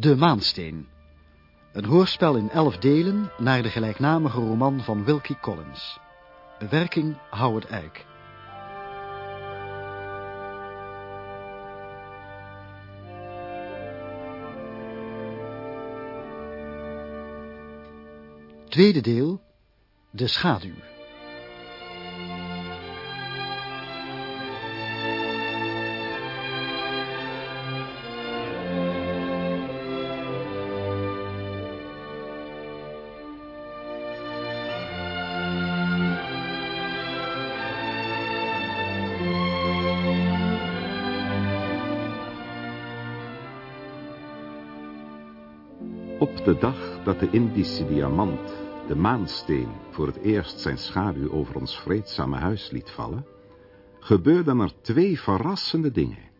De Maansteen. Een hoorspel in elf delen naar de gelijknamige roman van Wilkie Collins. Bewerking Howard Eijk. Tweede deel, De Schaduw. Op de dag dat de Indische diamant, de maansteen, voor het eerst zijn schaduw over ons vreedzame huis liet vallen, gebeurden er twee verrassende dingen.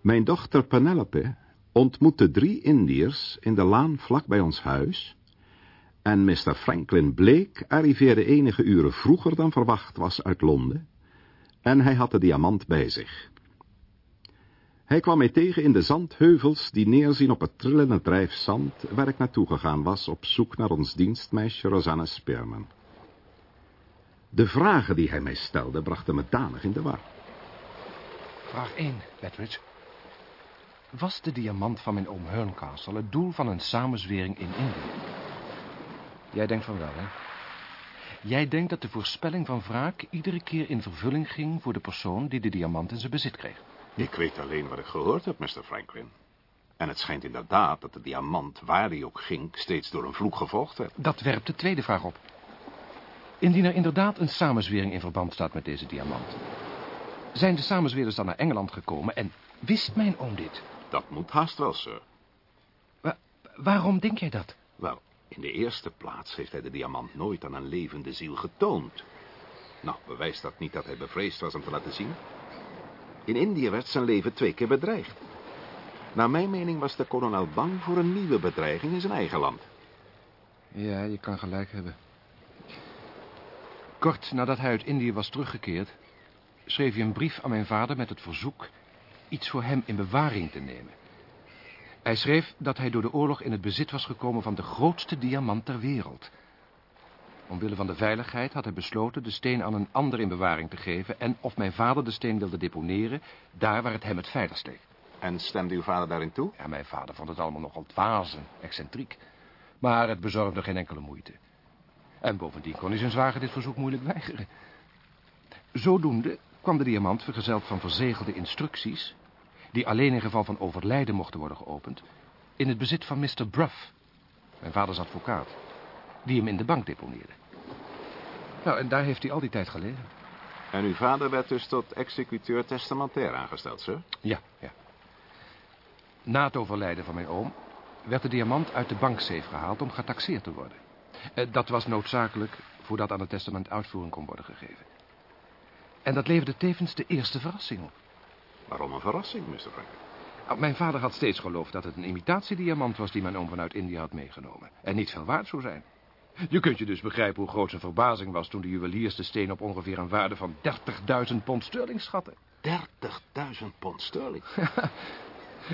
Mijn dochter Penelope ontmoette drie Indiërs in de laan vlak bij ons huis, en Mr. Franklin Blake arriveerde enige uren vroeger dan verwacht was uit Londen, en hij had de diamant bij zich. Hij kwam mij tegen in de zandheuvels die neerzien op het trillende drijfzand waar ik naartoe gegaan was op zoek naar ons dienstmeisje Rosanna Spearman. De vragen die hij mij stelde brachten me danig in de war. Vraag 1, Bedridge. Was de diamant van mijn oom Herncastle het doel van een samenzwering in Indië? Jij denkt van wel, hè? Jij denkt dat de voorspelling van wraak iedere keer in vervulling ging voor de persoon die de diamant in zijn bezit kreeg. Ik weet alleen wat ik gehoord heb, Mr. Franklin. En het schijnt inderdaad dat de diamant, waar hij ook ging, steeds door een vloek gevolgd werd. Dat werpt de tweede vraag op. Indien er inderdaad een samenzwering in verband staat met deze diamant... zijn de samenzweerders dan naar Engeland gekomen en wist mijn oom dit? Dat moet haast wel, sir. Wa waarom denk jij dat? Wel, in de eerste plaats heeft hij de diamant nooit aan een levende ziel getoond. Nou, bewijst dat niet dat hij bevreesd was om te laten zien? In Indië werd zijn leven twee keer bedreigd. Naar mijn mening was de kolonel bang voor een nieuwe bedreiging in zijn eigen land. Ja, je kan gelijk hebben. Kort nadat hij uit Indië was teruggekeerd... schreef hij een brief aan mijn vader met het verzoek... iets voor hem in bewaring te nemen. Hij schreef dat hij door de oorlog in het bezit was gekomen... van de grootste diamant ter wereld. Omwille van de veiligheid had hij besloten de steen aan een ander in bewaring te geven... en of mijn vader de steen wilde deponeren... daar waar het hem het veiligst leek. En stemde uw vader daarin toe? Ja, mijn vader vond het allemaal nogal dwazen, excentriek. Maar het bezorgde geen enkele moeite. En bovendien kon hij zijn zwager dit verzoek moeilijk weigeren. Zodoende kwam de diamant vergezeld van verzegelde instructies... die alleen in geval van overlijden mochten worden geopend... in het bezit van Mr. Bruff, mijn vaders advocaat... die hem in de bank deponeerde. Nou, en daar heeft hij al die tijd gelegen. En uw vader werd dus tot executeur testamentair aangesteld, sir? Ja, ja. Na het overlijden van mijn oom werd de diamant uit de banksafe gehaald om getaxeerd te worden. Eh, Dat was noodzakelijk voordat aan het testament uitvoering kon worden gegeven. En dat leverde tevens de eerste verrassing op. Waarom een verrassing, Mr. Franklin? Nou, Mijn vader had steeds geloofd dat het een imitatiediamant was die mijn oom vanuit India had meegenomen. En niet veel waard zou zijn. Je kunt je dus begrijpen hoe groot zijn verbazing was toen de juweliers de steen op ongeveer een waarde van 30.000 pond sterling schatten. 30.000 pond sterling.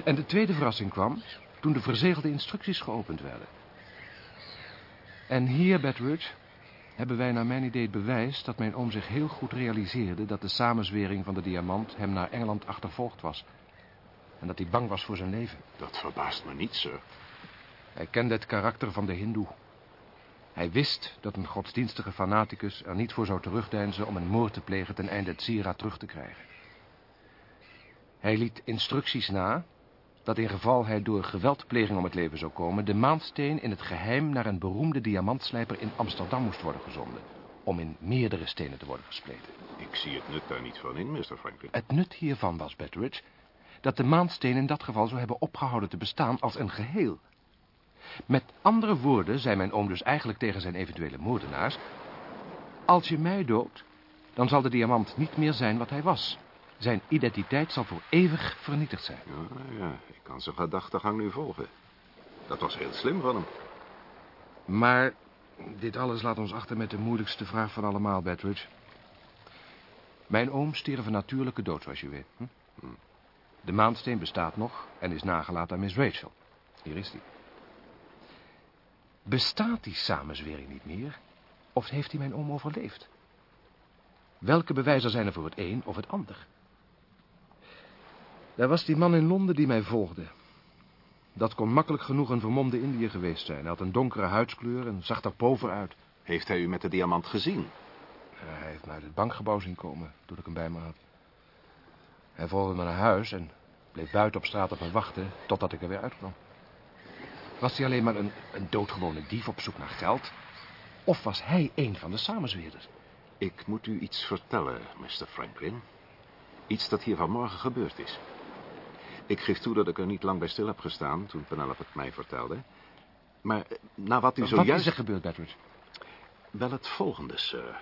En de tweede verrassing kwam toen de verzegelde instructies geopend werden. En hier, Bedridge, hebben wij naar mijn idee het bewijs dat mijn oom zich heel goed realiseerde dat de samenzwering van de diamant hem naar Engeland achtervolgd was. En dat hij bang was voor zijn leven. Dat verbaast me niet, sir. Hij kende het karakter van de hindoe. Hij wist dat een godsdienstige fanaticus er niet voor zou terugdeinzen om een moord te plegen ten einde het sieraad terug te krijgen. Hij liet instructies na dat in geval hij door geweldpleging om het leven zou komen... de maansteen in het geheim naar een beroemde diamantslijper in Amsterdam moest worden gezonden... om in meerdere stenen te worden gespleten. Ik zie het nut daar niet van in, Mr. Franklin. Het nut hiervan was, Betteridge, dat de maansteen in dat geval zou hebben opgehouden te bestaan als een geheel. Met andere woorden zei mijn oom dus eigenlijk tegen zijn eventuele moordenaars... Als je mij doodt, dan zal de diamant niet meer zijn wat hij was. Zijn identiteit zal voor eeuwig vernietigd zijn. Ja, ja, ik kan zijn gedachtegang nu volgen. Dat was heel slim van hem. Maar dit alles laat ons achter met de moeilijkste vraag van allemaal, Betridge. Mijn oom stierf een natuurlijke dood, zoals je weet. Hm? De maansteen bestaat nog en is nagelaten aan Miss Rachel. Hier is die. Bestaat die samenzwering niet meer? Of heeft hij mijn oom overleefd? Welke bewijzen zijn er voor het een of het ander? Daar was die man in Londen die mij volgde. Dat kon makkelijk genoeg een vermomde Indiër geweest zijn. Hij had een donkere huidskleur en zag er pover uit. Heeft hij u met de diamant gezien? Hij heeft me uit het bankgebouw zien komen toen ik hem bij me had. Hij volgde me naar huis en bleef buiten op straat op me wachten totdat ik er weer uitkwam. Was hij alleen maar een, een doodgewone dief op zoek naar geld? Of was hij een van de samenzweerders? Ik moet u iets vertellen, Mr. Franklin. Iets dat hier vanmorgen gebeurd is. Ik geef toe dat ik er niet lang bij stil heb gestaan toen Penelope het mij vertelde. Maar eh, na wat u zojuist... Wat is er gebeurd, Bedford? Wel het volgende, sir.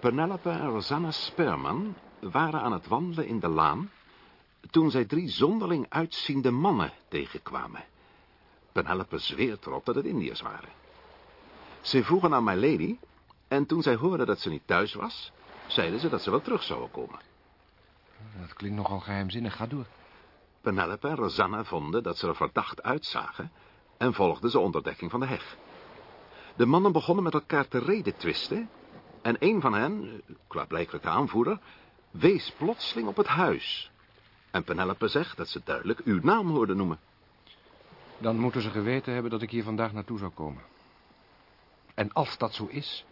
Penelope en Rosanna Sperman waren aan het wandelen in de laan... toen zij drie zonderling uitziende mannen tegenkwamen. Penelope zweert erop dat het Indiërs waren. Ze vroegen aan my lady... en toen zij hoorden dat ze niet thuis was... zeiden ze dat ze wel terug zouden komen. Dat klinkt nogal geheimzinnig. Ga door. Penelope en Rosanna vonden dat ze er verdacht uitzagen... en volgden ze onder dekking van de heg. De mannen begonnen met elkaar te reden twisten... en een van hen, klaarblijkelijk de aanvoerder... wees plotseling op het huis. En Penelope zegt dat ze duidelijk uw naam hoorde noemen. Dan moeten ze geweten hebben dat ik hier vandaag naartoe zou komen. En als dat zo is,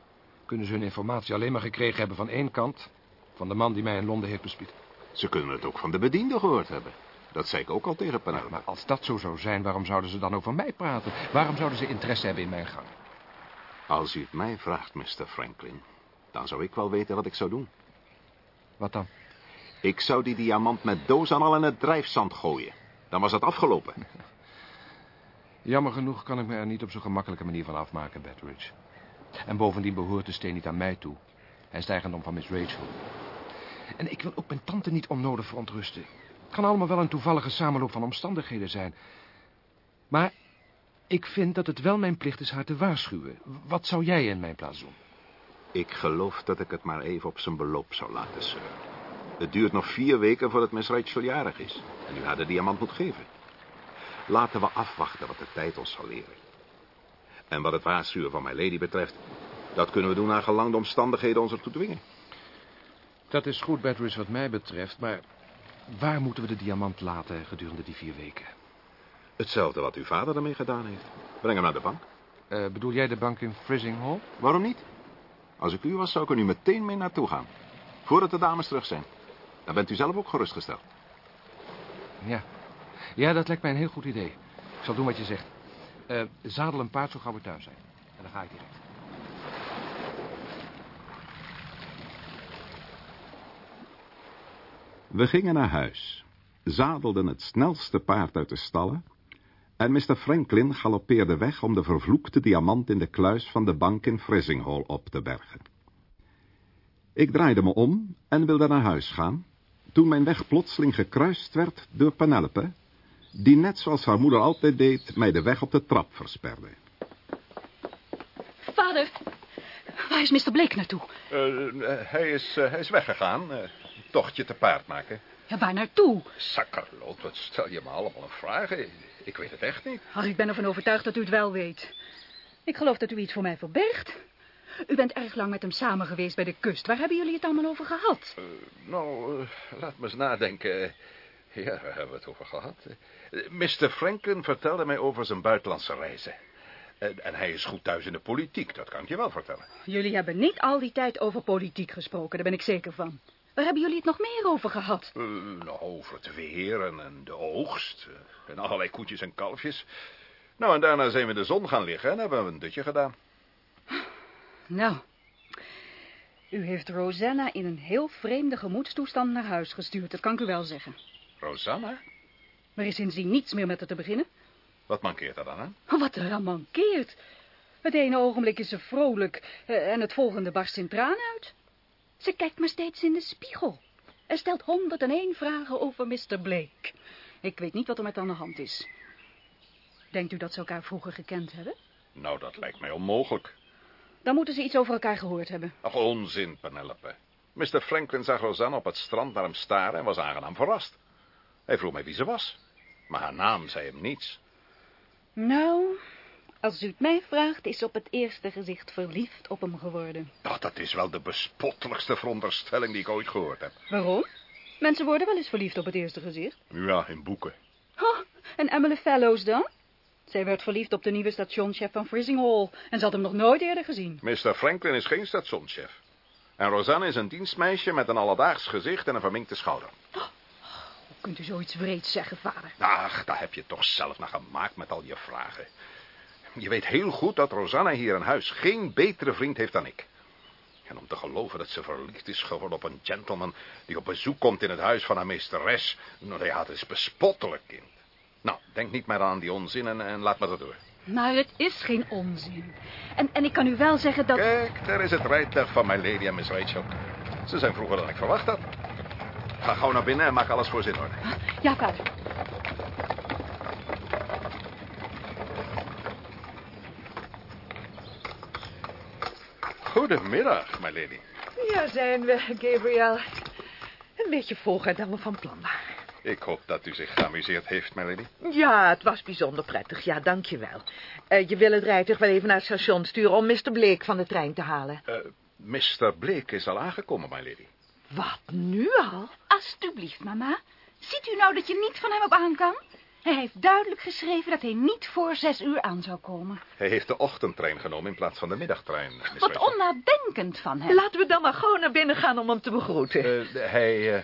kunnen ze hun informatie alleen maar gekregen hebben van één kant... van de man die mij in Londen heeft bespied. Ze kunnen het ook van de bediende gehoord hebben. Dat zei ik ook al tegen Penelope. Maar als dat zo zou zijn, waarom zouden ze dan over mij praten? Waarom zouden ze interesse hebben in mijn gang? Als u het mij vraagt, Mr. Franklin... dan zou ik wel weten wat ik zou doen. Wat dan? Ik zou die diamant met doos aan al in het drijfzand gooien. Dan was het afgelopen. Jammer genoeg kan ik me er niet op zo'n gemakkelijke manier van afmaken, Bedridge. En bovendien behoort de steen niet aan mij toe. Hij is eigendom van Miss Rachel. En ik wil ook mijn tante niet onnodig verontrusten. Het kan allemaal wel een toevallige samenloop van omstandigheden zijn. Maar ik vind dat het wel mijn plicht is haar te waarschuwen. Wat zou jij in mijn plaats doen? Ik geloof dat ik het maar even op zijn beloop zou laten, sir. Het duurt nog vier weken voordat Miss Rachel jarig is. En u haar de diamant moet geven. Laten we afwachten wat de tijd ons zal leren. En wat het waarschuwen van mijn lady betreft... dat kunnen we doen naar gelang de omstandigheden ons ertoe dwingen. Dat is goed, Bedridge, wat mij betreft, maar... waar moeten we de diamant laten gedurende die vier weken? Hetzelfde wat uw vader ermee gedaan heeft. Breng hem naar de bank. Uh, bedoel jij de bank in Frizzing Hall? Waarom niet? Als ik u was, zou ik er nu meteen mee naartoe gaan. Voordat de dames terug zijn. Dan bent u zelf ook gerustgesteld. Ja. Ja, dat lijkt mij een heel goed idee. Ik zal doen wat je zegt. Uh, zadel een paard zo gauw we thuis zijn. En dan ga ik direct. We gingen naar huis, zadelden het snelste paard uit de stallen... en Mr. Franklin galoppeerde weg om de vervloekte diamant in de kluis van de bank in Frissinghall op te bergen. Ik draaide me om en wilde naar huis gaan, toen mijn weg plotseling gekruist werd door Penelope, die net zoals haar moeder altijd deed, mij de weg op de trap versperde. Vader, waar is Mr. Blake naartoe? Uh, hij, is, uh, hij is weggegaan. Uh, tochtje te paard maken. Ja, waar naartoe? Sakkerloot, wat stel je me allemaal een vragen? Ik weet het echt niet. Ach, ik ben ervan overtuigd dat u het wel weet. Ik geloof dat u iets voor mij verbergt. U bent erg lang met hem samen geweest bij de kust. Waar hebben jullie het allemaal over gehad? nou, laat me eens nadenken. Ja, waar hebben we het over gehad? Mr. Franklin vertelde mij over zijn buitenlandse reizen. En, en, hij is goed thuis in de politiek, dat kan ik je wel vertellen. Jullie hebben niet al die tijd over politiek gesproken, daar ben ik zeker van. Waar hebben jullie het nog meer over gehad? Uh, nou, over het weer en, en de oogst. Uh, en allerlei koetjes en kalfjes. Nou, en daarna zijn we in de zon gaan liggen en hebben we een dutje gedaan. Nou, u heeft Rosanna in een heel vreemde gemoedstoestand naar huis gestuurd, dat kan ik u wel zeggen. Rosanna? Er is sindsdien niets meer met haar te beginnen. Wat mankeert er dan aan? Wat er aan mankeert? Het ene ogenblik is ze vrolijk en het volgende barst in tranen uit. Ze kijkt maar steeds in de spiegel. En stelt 101 vragen over Mr. Blake. Ik weet niet wat er met aan de hand is. Denkt u dat ze elkaar vroeger gekend hebben? Nou, dat lijkt mij onmogelijk. Dan moeten ze iets over elkaar gehoord hebben. Ach, onzin, Penelope. Mr. Franklin zag Rosanne op het strand naar hem staren en was aangenaam verrast. Hij vroeg mij wie ze was. Maar haar naam zei hem niets. Nou, als u het mij vraagt, is op het eerste gezicht verliefd op hem geworden. Nou, dat is wel de bespottelijkste veronderstelling die ik ooit gehoord heb. Waarom? Mensen worden wel eens verliefd op het eerste gezicht. Ja, in boeken. Oh, en Emily Fellows dan? Zij werd verliefd op de nieuwe stationschef van Frissinghall en ze had hem nog nooit eerder gezien. Mr. Franklin is geen stationschef. En Rosanne is een dienstmeisje met een alledaags gezicht en een verminkte schouder. Hoe kunt u zoiets wreeds zeggen, vader? Ach, daar heb je toch zelf naar gemaakt met al je vragen. Je weet heel goed dat Rosanne hier in huis geen betere vriend heeft dan ik. En om te geloven dat ze verliefd is geworden op een gentleman... die op bezoek komt in het huis van haar meesteres... nou ja, het is bespottelijk, kind. Nou, denk niet meer aan die onzin en, en laat me dat door. Maar het is geen onzin. En, en ik kan u wel zeggen dat... Kijk, daar is het rijtuig van mijn lady en Miss Rachel. Ze zijn vroeger dan ik verwacht had. Ga gauw naar binnen en maak alles voor zin orde. Ja, vader. Goedemiddag, my lady. Ja, zijn we, Gabriel. Een beetje vroeger dan we van plan waren. Ik hoop dat u zich geamuseerd heeft, my lady. Ja, het was bijzonder prettig. Ja, dankjewel. Uh, je wil het rijtuig wel even naar het station sturen om Mr. Blake van de trein te halen. Uh, Mr. Blake is al aangekomen, my lady. Wat, nu al? Alsjeblieft, mama. Ziet u nou dat je niet van hem op aan kan? Hij heeft duidelijk geschreven dat hij niet voor zes uur aan zou komen. Hij heeft de ochtendtrein genomen in plaats van de middagtrein. Miss Wat onnadenkend van hem. Laten we dan maar gewoon naar binnen gaan om hem te begroeten. Uh, hij, uh,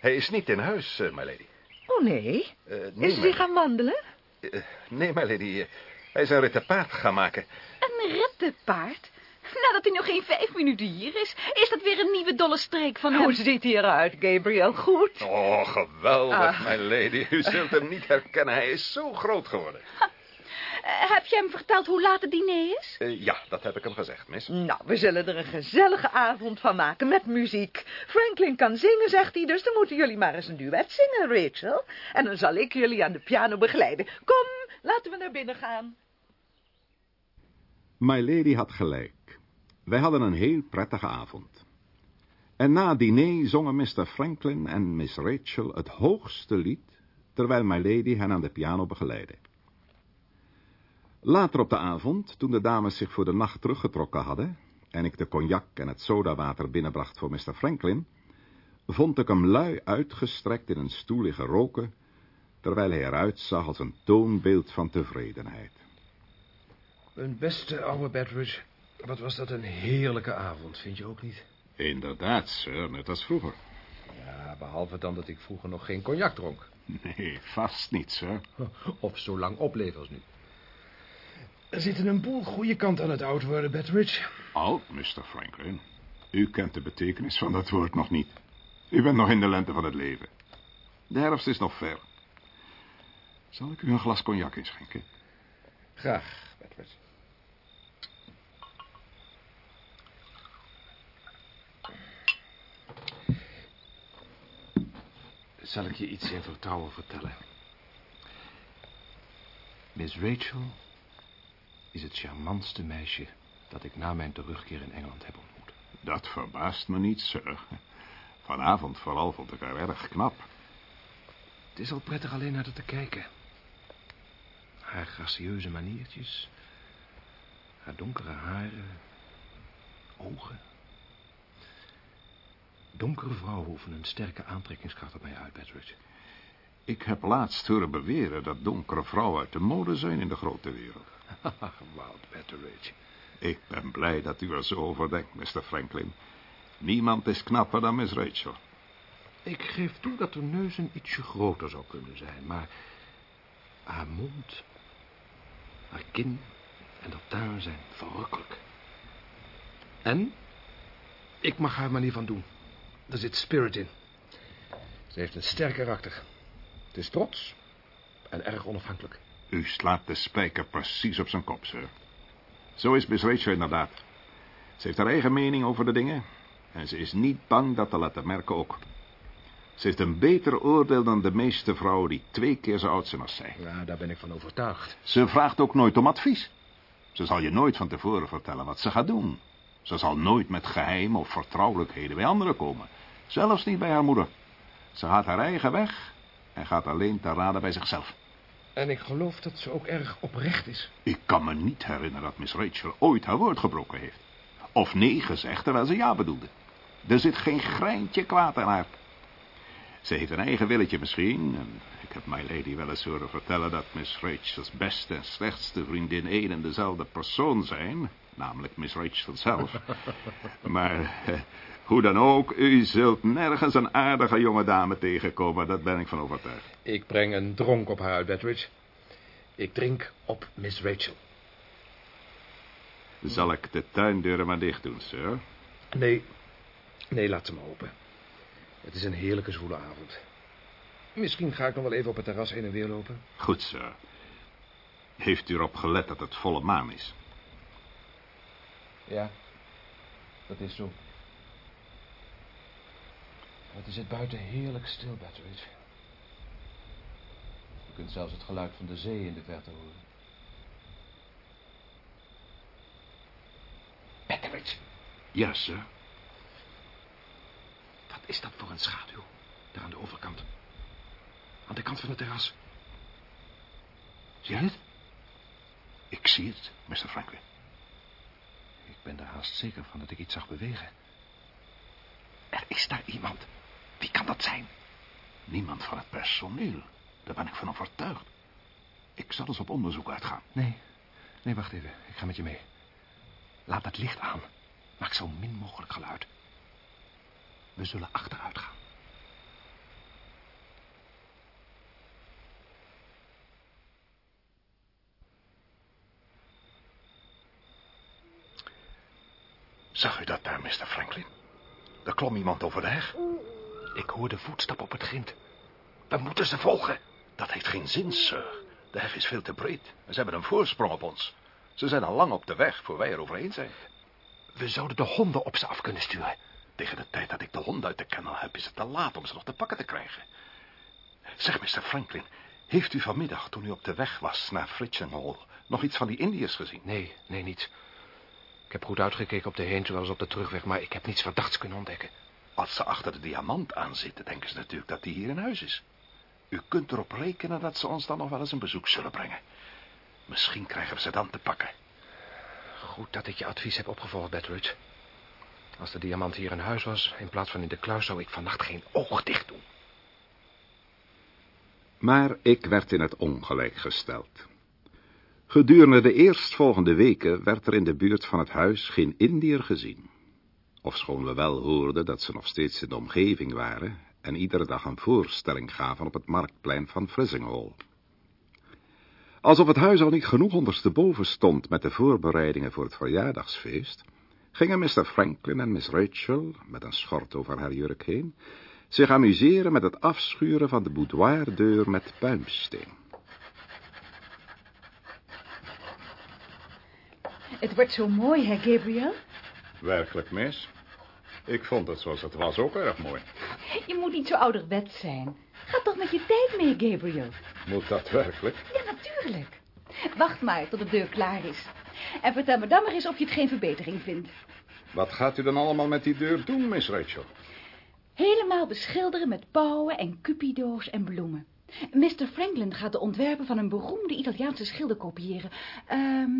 hij is niet in huis, uh, my lady. Oh, nee? Uh, nee is hij gaan wandelen? Uh, nee, my lady. uh, hij is een rit te paard gaan maken. Een rittenpaard? Nadat hij nog geen vijf minuten hier is, is dat weer een nieuwe dolle streek van hem. Hoe ziet hij eruit, Gabriel? Goed? Oh, geweldig, Ah. my lady. U zult hem niet herkennen. Hij is zo groot geworden. Eh, heb je hem verteld hoe laat het diner is? Uh, ja, dat heb ik hem gezegd, miss. Nou, we zullen er een gezellige avond van maken met muziek. Franklin kan zingen, zegt hij, dus dan moeten jullie maar eens een duet zingen, Rachel. En dan zal ik jullie aan de piano begeleiden. Kom, laten we naar binnen gaan. My Lady had gelijk. Wij hadden een heel prettige avond. En na het diner zongen Mr. Franklin en Miss Rachel het hoogste lied, terwijl My Lady hen aan de piano begeleidde. Later op de avond, toen de dames zich voor de nacht teruggetrokken hadden, en ik de cognac en het sodawater binnenbracht voor Mr. Franklin, vond ik hem lui uitgestrekt in een stoel liggen roken, terwijl hij eruit zag als een toonbeeld van tevredenheid. Mijn beste oude Bedridge. Wat was dat een heerlijke avond, vind je ook niet? Inderdaad, sir, net als vroeger. Ja, behalve dan dat ik vroeger nog geen cognac dronk. Nee, vast niet, sir. Of zo lang opleef als nu. Er zitten een boel goede kanten aan het oud worden, Bedridge. Oud, Mr. Franklin. U kent de betekenis van dat woord nog niet. U bent nog in de lente van het leven. De herfst is nog ver. Zal ik u een glas cognac inschenken? Graag, Bedridge. Zal ik je iets in vertrouwen vertellen? Miss Rachel is het charmantste meisje dat ik na mijn terugkeer in Engeland heb ontmoet. Dat verbaast me niet, sir. Vanavond vooral vond ik haar erg knap. Het is al prettig alleen naar haar te kijken. Haar gracieuze maniertjes. Haar donkere haren. Ogen. Donkere vrouwen hoeven een sterke aantrekkingskracht op mij uit, Bedridge. Ik heb laatst horen beweren dat donkere vrouwen uit de mode zijn in de grote wereld. Wild Bedridge. Ik ben blij dat u er zo over denkt, Mr. Franklin. Niemand is knapper dan Miss Rachel. Ik geef toe dat de neus een ietsje groter zou kunnen zijn, maar... haar mond, haar kin en dat tuin zijn verrukkelijk. En ik mag haar manier van doen. Er zit spirit in. Ze heeft een sterk karakter. Het is trots en erg onafhankelijk. U slaat de spijker precies op zijn kop, sir. Zo is Miss Rachel inderdaad. Ze heeft haar eigen mening over de dingen... en ze is niet bang dat te laten merken ook. Ze heeft een beter oordeel dan de meeste vrouwen... die twee keer zo oud zijn als zij. Ja, daar ben ik van overtuigd. Ze vraagt ook nooit om advies. Ze zal je nooit van tevoren vertellen wat ze gaat doen. Ze zal nooit met geheim of vertrouwelijkheden bij anderen komen. Zelfs niet bij haar moeder. Ze gaat haar eigen weg en gaat alleen te raden bij zichzelf. En ik geloof dat ze ook erg oprecht is. Ik kan me niet herinneren dat Miss Rachel ooit haar woord gebroken heeft. Of nee gezegd terwijl ze ja bedoelde. Er zit geen greintje kwaad aan haar. Ze heeft een eigen willetje misschien. En ik heb my lady wel eens horen vertellen dat Miss Rachel's beste en slechtste vriendin één en dezelfde persoon zijn. Namelijk Miss Rachel zelf. maar eh, hoe dan ook, u zult nergens een aardige jonge dame tegenkomen. Dat ben ik van overtuigd. Ik breng een dronk op haar uit, Bedridge. Ik drink op Miss Rachel. Zal ik de tuindeuren maar dicht doen, sir? Nee, nee, laat ze maar open. Het is een heerlijke zwoele avond. Misschien ga ik nog wel even op het terras heen en weer lopen. Goed, sir. Heeft u erop gelet dat het volle maan is? Ja, dat is zo. Het is het buiten heerlijk stil, Betteridge. Je kunt zelfs het geluid van de zee in de verte horen. Betteridge, Ja, sir. wat is dat voor een schaduw? Daar aan de overkant. Aan de kant van het terras. Zie je het? Ik zie het, Mr. Franklin. Ik ben er haast zeker van dat ik iets zag bewegen. Er is daar iemand. Wie kan dat zijn? Niemand van het personeel. Daar ben ik van overtuigd. Ik zal eens op onderzoek uitgaan. Nee, nee, wacht even. Ik ga met je mee. Laat het licht aan. Maak zo min mogelijk geluid. We zullen achteruit gaan. Zag u dat daar, Mr. Franklin? Er klom iemand over de heg. Ik hoor de voetstap op het grind. We moeten ze volgen. Dat heeft geen zin, sir. De heg is veel te breed. En ze hebben een voorsprong op ons. Ze zijn al lang op de weg voor wij er overheen zijn. We zouden de honden op ze af kunnen sturen. Tegen de tijd dat ik de hond uit de kennel heb, is het te laat om ze nog te pakken te krijgen. Zeg, Mr. Franklin, heeft u vanmiddag, toen u op de weg was naar Fritchenhall, nog iets van die Indiërs gezien? Nee, nee, niets. Ik heb goed uitgekeken op de heen, zoals op de terugweg, maar ik heb niets verdachts kunnen ontdekken. Als ze achter de diamant aan zitten, denken ze natuurlijk dat die hier in huis is. U kunt erop rekenen dat ze ons dan nog wel eens een bezoek zullen brengen. Misschien krijgen we ze dan te pakken. Goed dat ik je advies heb opgevolgd, Betteridge. Als de diamant hier in huis was, in plaats van in de kluis, zou ik vannacht geen oog dicht doen. Maar ik werd in het ongelijk gesteld. Gedurende de eerstvolgende weken werd er in de buurt van het huis geen Indiër gezien. Ofschoon we wel hoorden dat ze nog steeds in de omgeving waren en iedere dag een voorstelling gaven op het marktplein van Frissinghall. Alsof het huis al niet genoeg ondersteboven stond met de voorbereidingen voor het verjaardagsfeest, gingen Mr. Franklin en Miss Rachel, met een schort over haar jurk heen, zich amuseren met het afschuren van de boudoirdeur met puimsteen. Het wordt zo mooi, hè, Gabriel? Werkelijk, mis? Ik vond het zoals het was ook erg mooi. Je moet niet zo ouderwets zijn. Ga toch met je tijd mee, Gabriel. Moet dat werkelijk? Ja, natuurlijk. Wacht maar tot de deur klaar is. En vertel me dan maar eens of je het geen verbetering vindt. Wat gaat u dan allemaal met die deur doen, Miss Rachel? Helemaal beschilderen met pauwen en cupido's en bloemen. Mr. Franklin gaat de ontwerpen van een beroemde Italiaanse schilder kopiëren. Ehm,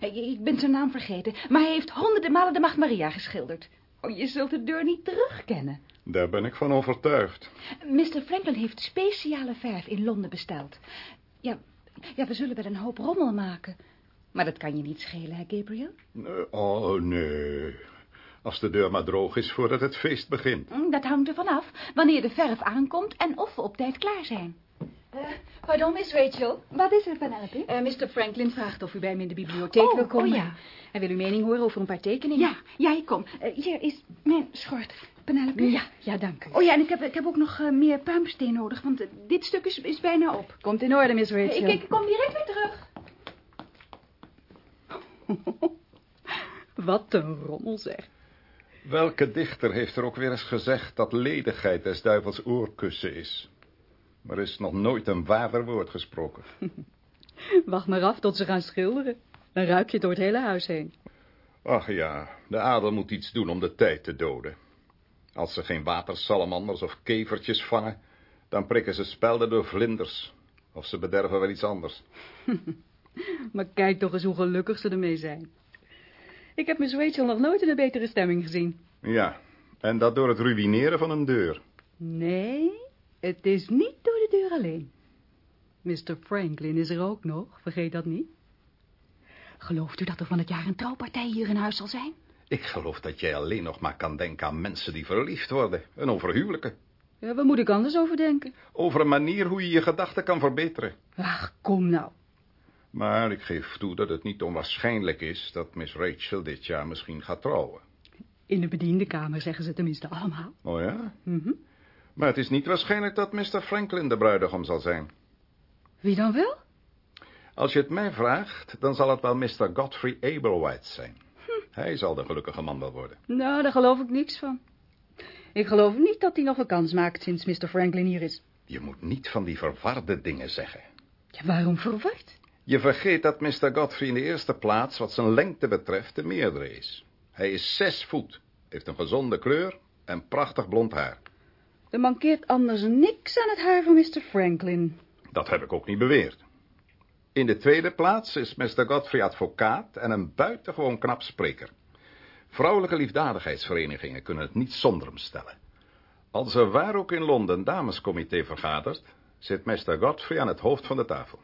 ik ben zijn naam vergeten, maar hij heeft honderden malen de Maagd Maria geschilderd. Oh, je zult de deur niet terugkennen. Daar ben ik van overtuigd. Mr. Franklin heeft speciale verf in Londen besteld. Ja, ja, we zullen wel een hoop rommel maken. Maar dat kan je niet schelen, hè, Gabriel? Nee, oh, nee. Als de deur maar droog is voordat het feest begint. Mm, Dat hangt ervan af wanneer de verf aankomt en of we op tijd klaar zijn. Eh, pardon, Miss Rachel. Wat is er, Penelope? Eh, Mr. Franklin vraagt of u bij hem in de bibliotheek Oh, wil komen. oh ja. Hij wil uw mening horen over een paar tekeningen. Ja, ja, ik kom. Eh, hier is mijn schort, Penelope. Ja, ja, dank u. Oh ja, en ik heb, ik heb ook nog eh, meer puimsteen nodig, want dit stuk is, is bijna op. Komt in orde, Miss Rachel. Ik, ik kom direct weer terug. Wat een rommel, zeg. Welke dichter heeft er ook weer eens gezegd dat ledigheid des duivels oorkussen is? Er is nog nooit een waarder woord gesproken. Wacht maar af tot ze gaan schilderen. Dan ruik je door het hele huis heen. Ach ja, de adel moet iets doen om de tijd te doden. Als ze geen watersalamanders of kevertjes vangen, dan prikken ze spelden door vlinders. Of ze bederven wel iets anders. Maar kijk toch eens hoe gelukkig ze ermee zijn. Ik heb Miss Rachel nog nooit in een betere stemming gezien. Ja, en dat door het ruïneren van een deur. Nee, het is niet door de deur alleen. Mr. Franklin is er ook nog, vergeet dat niet. Gelooft u dat er van het jaar een trouwpartij hier in huis zal zijn? Ik geloof dat jij alleen nog maar kan denken aan mensen die verliefd worden. En over huwelijken. Ja, waar moet ik anders over denken? Over een manier hoe je je gedachten kan verbeteren. Ach, kom nou. Maar ik geef toe dat het niet onwaarschijnlijk is dat Miss Rachel dit jaar misschien gaat trouwen. In de bediendenkamer zeggen ze tenminste allemaal. Oh ja? Mhm. Maar het is niet waarschijnlijk dat Mr. Franklin de bruidegom zal zijn. Wie dan wel? Als je het mij vraagt, dan zal het wel Mr. Godfrey Ablewhite zijn. Hij zal de gelukkige man wel worden. Nou, daar geloof ik niks van. Ik geloof niet dat hij nog een kans maakt sinds Mr. Franklin hier is. Je moet niet van die verwarde dingen zeggen. Ja, waarom verward? Je vergeet dat Mr. Godfrey in de eerste plaats, wat zijn lengte betreft, de meerdere is. Hij is zes voet, heeft een gezonde kleur en prachtig blond haar. Er mankeert anders niks aan het haar van Mr. Franklin. Dat heb ik ook niet beweerd. In de tweede plaats is Mr. Godfrey advocaat en een buitengewoon knap spreker. Vrouwelijke liefdadigheidsverenigingen kunnen het niet zonder hem stellen. Als er waar ook in Londen een damescomité vergadert, zit Mr. Godfrey aan het hoofd van de tafel.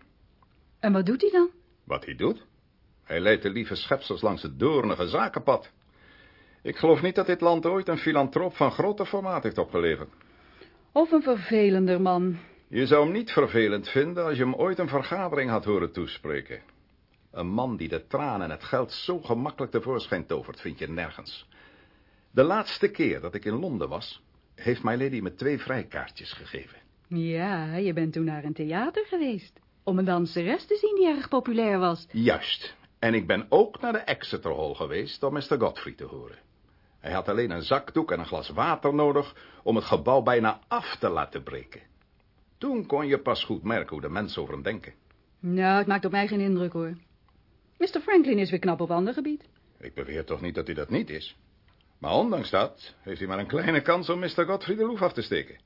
En wat doet hij dan? Wat hij doet? Hij leidt de lieve schepsels langs het doornige zakenpad. Ik geloof niet dat dit land ooit een filantroop van grote formaat heeft opgeleverd. Of een vervelender man. Je zou hem niet vervelend vinden als je hem ooit een vergadering had horen toespreken. Een man die de tranen en het geld zo gemakkelijk tevoorschijn tovert, vind je nergens. De laatste keer dat ik in Londen was, heeft my lady me twee vrijkaartjes gegeven. Ja, je bent toen naar een theater geweest. Om een danseres te zien die erg populair was. Juist. En ik ben ook naar de Exeter Hall geweest om Mr. Godfrey te horen. Hij had alleen een zakdoek en een glas water nodig om het gebouw bijna af te laten breken. Toen kon je pas goed merken hoe de mensen over hem denken. Nou, het maakt op mij geen indruk hoor. Mr. Franklin is weer knap op ander gebied. Ik beweer toch niet dat hij dat niet is. Maar ondanks dat heeft hij maar een kleine kans om Mr. Godfrey de loef af te steken.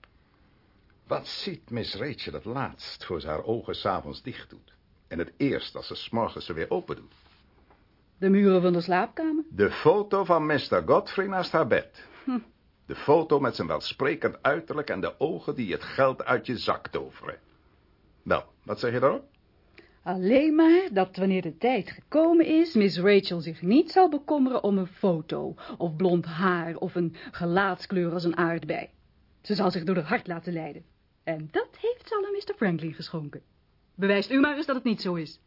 Wat ziet Miss Rachel het laatst voor ze haar ogen s'avonds dicht doet? En het eerst als ze s'morgens ze weer open doet? De muren van de slaapkamer. De foto van Mr. Godfrey naast haar bed. De foto met zijn welsprekend uiterlijk en de ogen die het geld uit je zak toveren. Wel, wat zeg je daarop? Alleen maar dat wanneer de tijd gekomen is, Miss Rachel zich niet zal bekommeren om een foto, of blond haar, of een gelaatskleur als een aardbei. Ze zal zich door haar hart laten leiden. En dat heeft ze al aan Mr. Franklin geschonken. Bewijst u maar eens dat het niet zo is.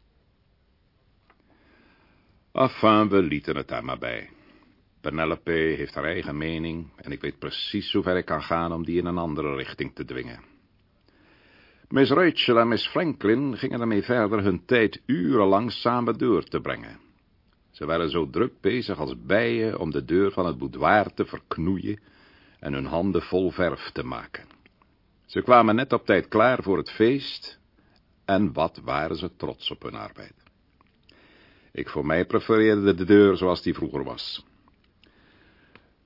Enfin, we lieten het daar maar bij. Penelope heeft haar eigen mening en ik weet precies hoe ver ik kan gaan om die in een andere richting te dwingen. Miss Rachel en Miss Franklin gingen ermee verder hun tijd urenlang samen door te brengen. Ze waren zo druk bezig als bijen om de deur van het boudoir te verknoeien en hun handen vol verf te maken. Ze kwamen net op tijd klaar voor het feest en wat waren ze trots op hun arbeid. Ik voor mij prefereerde de deur zoals die vroeger was.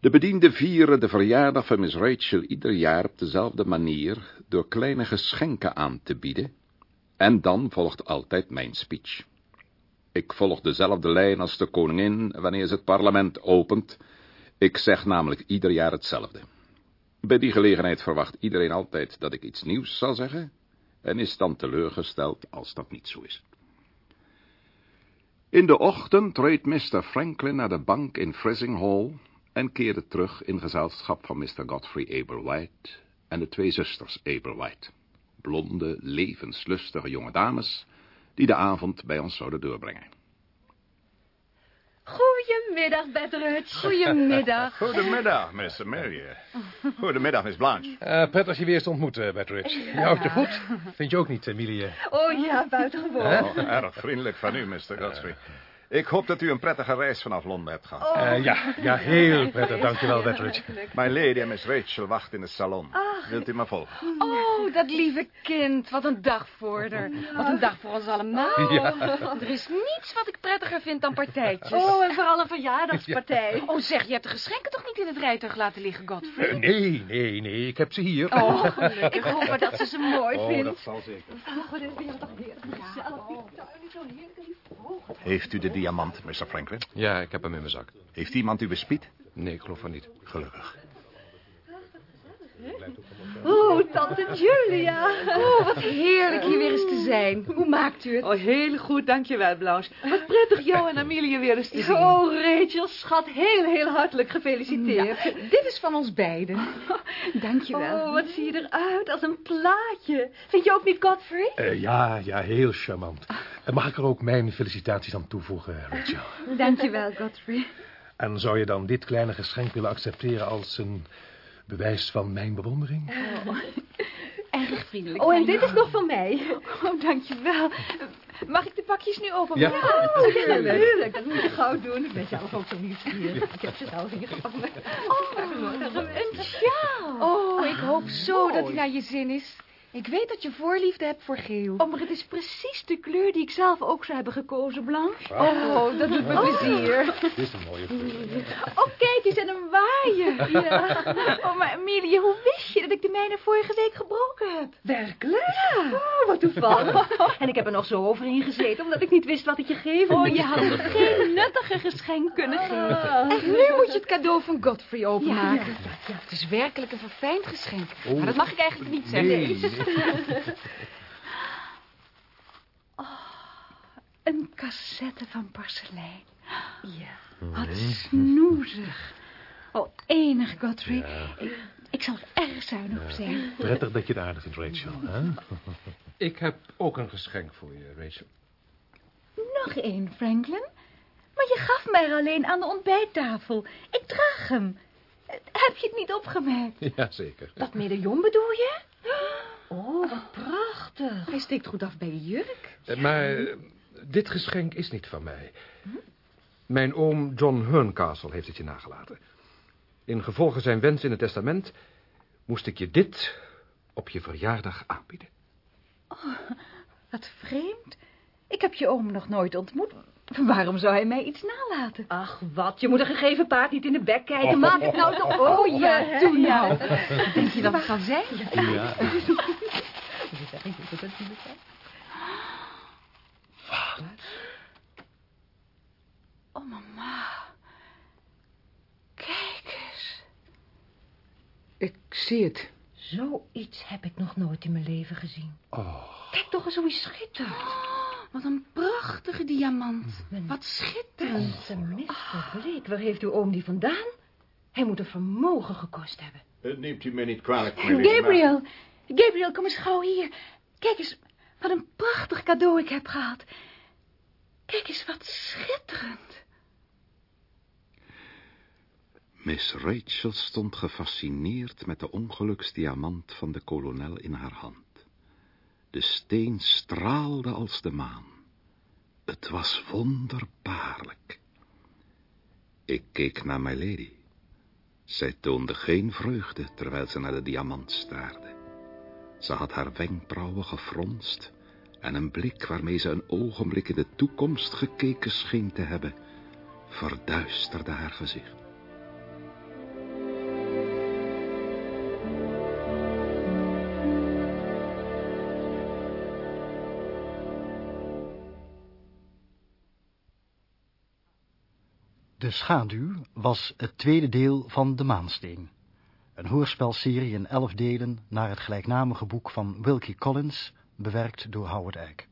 De bedienden vieren de verjaardag van Miss Rachel ieder jaar op dezelfde manier door kleine geschenken aan te bieden. En dan volgt altijd mijn speech. Ik volg dezelfde lijn als de koningin wanneer ze het parlement opent. Ik zeg namelijk ieder jaar hetzelfde. Bij die gelegenheid verwacht iedereen altijd dat ik iets nieuws zal zeggen en is dan teleurgesteld als dat niet zo is. In de ochtend reed Mr. Franklin naar de bank in Frissing Hall en keerde terug in gezelschap van Mr. Godfrey Ablewhite en de twee zusters Ablewhite, blonde, levenslustige jonge dames, die de avond bij ons zouden doorbrengen. Goedemiddag, Betteridge. Goedemiddag. Goedemiddag, Miss Mary. Goedemiddag, Miss Blanche. Eh, prettig je weer eens te ontmoeten, Betteridge. Je houdt je goed. Vind je ook niet, Emilie? Oh ja, buitengewoon. Oh, erg vriendelijk van u, Mr. Godfrey. Ik hoop dat u een prettige reis vanaf Londen hebt gehad. Eh, ja, ja, heel prettig. Dankjewel, Betteridge. My lady en Miss Rachel wachten in het salon. Wilt u maar volgen? Oh, dat lieve kind. Wat een dag voor haar. Wat een dag voor ons allemaal. Er is niets wat ik prettiger vind dan partijtjes. Oh, en vooral een verjaardagspartij. Oh, zeg, je hebt de geschenken toch niet in het rijtuig laten liggen, Godfrey? Nee, nee, nee, ik heb ze hier. Oh, ik hoop maar dat ze ze mooi Oh, vindt. dat zal zeker. Oh, dit is weer toch heerlijk gezellig. Die tuin is zo heerlijk. Heeft u de diamant, Mr. Franklin? Ja, ik heb hem in mijn zak. Heeft iemand u bespied? Nee, ik geloof van niet. Gelukkig. Oh, tante Julia. Oh, wat heerlijk hier weer eens te zijn. Hoe maakt u het? Oh, heel goed, dankjewel, Blanche. Wat prettig jou en Amelie weer eens te zien. Oh, Rachel, schat, heel, heel hartelijk gefeliciteerd. Dit is van ons beiden. Dankjewel. Oh, wat zie je eruit als een plaatje. Vind je ook niet, Godfrey? Eh, ja, ja, heel charmant. En mag ik er ook mijn felicitaties aan toevoegen, Rachel? Dankjewel, Godfrey. En zou je dan dit kleine geschenk willen accepteren als een bewijs van mijn bewondering? Erg vriendelijk. Oh, en dit is nog van mij. Oh, dankjewel. Mag ik de pakjes nu openmaken? Ja. Oh, ja, natuurlijk. Dat moet je gauw doen. Ik ben zelf ook zo nieuwsgierig. Ik heb ze zelf ingevangen. Oh, Een sjaal. Oh, ik hoop zo dat hij naar je zin is. Ik weet dat je voorliefde hebt voor geel. Oh, maar het is precies de kleur die ik zelf ook zou hebben gekozen, Blanche. Oh, dat doet me plezier. Dit is een mooie kleur. Oh, kijk eens, en een waaier. Ja. Oh, maar Emilie, hoe wist je dat ik de mijne vorige week gebroken heb? Werkelijk? Ja. Oh, wat toevallig. En ik heb er nog zo over ingezeten, omdat ik niet wist wat ik je geven Oh, je had me geen nuttiger geschenk kunnen geven. En nu moet je het cadeau van Godfrey openmaken. Het is werkelijk een verfijnd geschenk. Maar dat mag ik eigenlijk niet zeggen. Nee, Een cassette van porselein. Ja. Wat snoezig. Oh, enig, Godfrey. Ik, ik zal er erg zuinig op zijn. Prettig dat je het aardig vindt, Rachel. Hè? Ik heb ook een geschenk voor je, Rachel. Nog één, Franklin. Maar je gaf mij er alleen aan de ontbijttafel. Ik draag hem. Heb je het niet opgemerkt? Jazeker. Dat medaillon bedoel je? Oh, wat prachtig. Hij steekt goed af bij je jurk. Eh, Maar eh, dit geschenk is niet van mij. Mijn oom John Herncastle heeft het je nagelaten. In gevolge zijn wens in het testament moest ik je dit op je verjaardag aanbieden. Wat vreemd. Ik heb je oom nog nooit ontmoet. Waarom zou hij mij iets nalaten? Ach, wat. Je moet een gegeven paard niet in de bek kijken. Maak het nou toch Oh ja, open, toen hè? nou. Wat denk je dat het kan zijn? Ja. Oh, mama. Kijk eens. Ik zie het. Zoiets heb ik nog nooit in mijn leven gezien. Oh, Kijk toch eens hoe hij schittert. Wat een prachtige diamant. Wat schitterend. Onze Mr. Blake, waar heeft uw oom die vandaan? Hij moet een vermogen gekost hebben. Het neemt u me niet kwalijk, Mary, Gabriel, Gabriel, kom eens gauw hier. Kijk eens, wat een prachtig cadeau ik heb gehad. Kijk eens, wat schitterend. Miss Rachel stond gefascineerd met de ongeluksdiamant van de kolonel in haar hand. De steen straalde als de maan. Het was wonderbaarlijk. Ik keek naar my lady. Zij toonde geen vreugde terwijl ze naar de diamant staarde. Ze had haar wenkbrauwen gefronst en een blik waarmee ze een ogenblik in de toekomst gekeken scheen te hebben, verduisterde haar gezicht. De Schaduw was het tweede deel van De Maansteen. Een hoorspelserie in elf delen naar het gelijknamige boek van Wilkie Collins, bewerkt door Howard Eyck.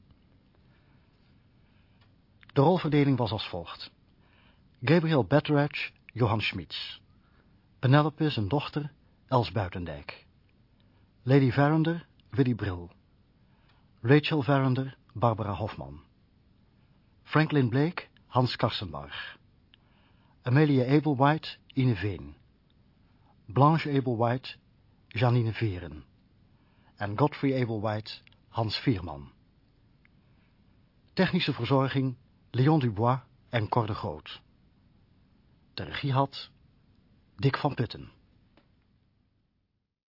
De rolverdeling was als volgt. Gabriel Betteredge, Johan Schmitz. Penelope, zijn dochter, Els Buitendijk. Lady Verinder, Willy Brill. Rachel Verinder, Barbara Hofman. Franklin Blake, Hans Karsenbarg. Amelia Ablewhite, Ine Veen. Blanche Ablewhite, Janine Veren. En Godfrey Ablewhite, Hans Vierman. Technische verzorging, Leon Dubois en Cor de Groot. De regie had Dick van Putten.